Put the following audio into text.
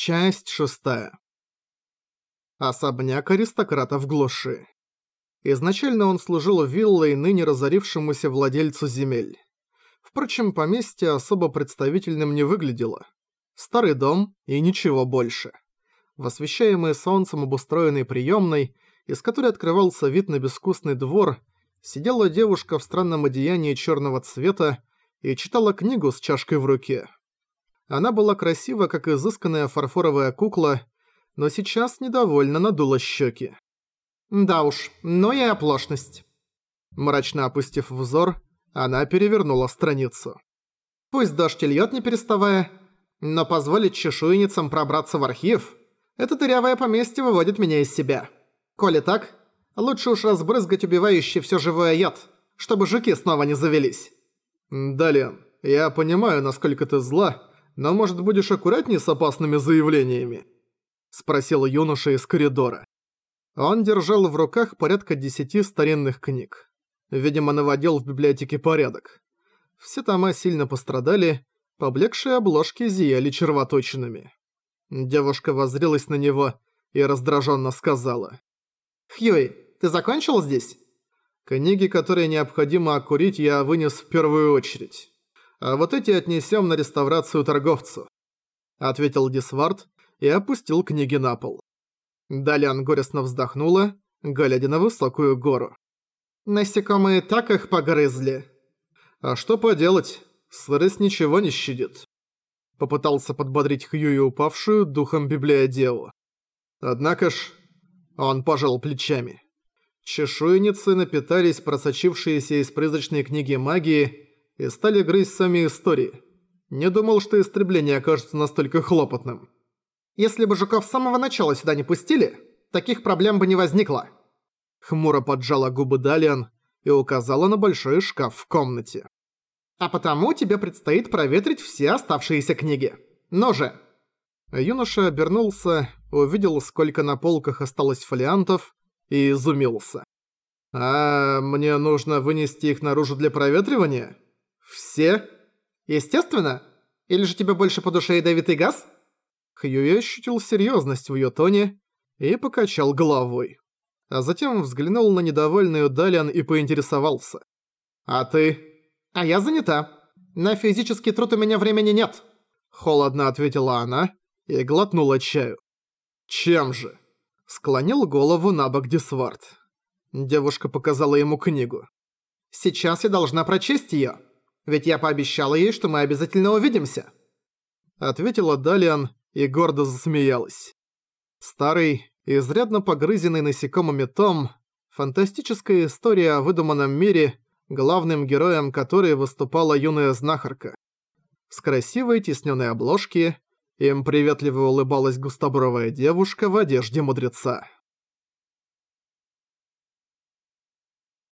Часть шестая. Особняк аристократа в глуши. Изначально он служил виллой ныне разорившемуся владельцу земель. Впрочем, поместье особо представительным не выглядело. Старый дом и ничего больше. В освещаемой солнцем обустроенной приемной, из которой открывался вид на безвкусный двор, сидела девушка в странном одеянии черного цвета и читала книгу с чашкой в руке. Она была красива, как изысканная фарфоровая кукла, но сейчас недовольно надула щеки. «Да уж, но и оплошность». Мрачно опустив взор, она перевернула страницу. «Пусть дождь льёт не переставая, но позволить чешуйницам пробраться в архив – это дырявое поместье выводит меня из себя. Коли так, лучше уж разбрызгать убивающий всё живое яд, чтобы жуки снова не завелись». «Далее, я понимаю, насколько ты зла, но, может, будешь аккуратнее с опасными заявлениями?» – спросил юноша из коридора. Он держал в руках порядка десяти старинных книг. Видимо, наводил в библиотеке порядок. Все тома сильно пострадали, поблекшие обложки зияли червоточинами. Девушка воззрелась на него и раздраженно сказала. «Хьюи, ты закончил здесь?» «Книги, которые необходимо окурить, я вынес в первую очередь а вот эти отнесем на реставрацию торговцу», — ответил Дисвард и опустил книги на пол. Далян горестно вздохнула, глядя на высокую гору. «Насекомые так их погрызли». «А что поделать, сырость ничего не щадит». Попытался подбодрить Хьюи упавшую духом библиодеву. Однако ж... Он пожал плечами. Чешуйницы напитались просочившиеся из призрачной книги магии и стали грызть сами истории. Не думал, что истребление окажется настолько хлопотным. Если бы жуков с самого начала сюда не пустили, таких проблем бы не возникло. Хмуро поджала губы Далиан и указала на большой шкаф в комнате. А потому тебе предстоит проветрить все оставшиеся книги. Но же! Юноша обернулся, увидел, сколько на полках осталось фолиантов, и изумился. «А мне нужно вынести их наружу для проветривания?» «Все?» «Естественно? Или же тебе больше по душе ядовитый газ?» Хьюи ощутил серьезность в ее тоне и покачал головой. А затем взглянул на недовольную Далиан и поинтересовался. «А ты?» «А я занята. На физический труд у меня времени нет», — холодно ответила она и глотнула чаю. «Чем же?» — склонил голову на бок Дисвард. Девушка показала ему книгу. «Сейчас я должна прочесть её». Ведь я пообещала ей, что мы обязательно увидимся». Ответила Далиан и гордо засмеялась. Старый, изрядно погрызенный насекомыми том, фантастическая история о выдуманном мире, главным героем которой выступала юная знахарка. С красивой тисненной обложки им приветливо улыбалась густобровая девушка в одежде мудреца.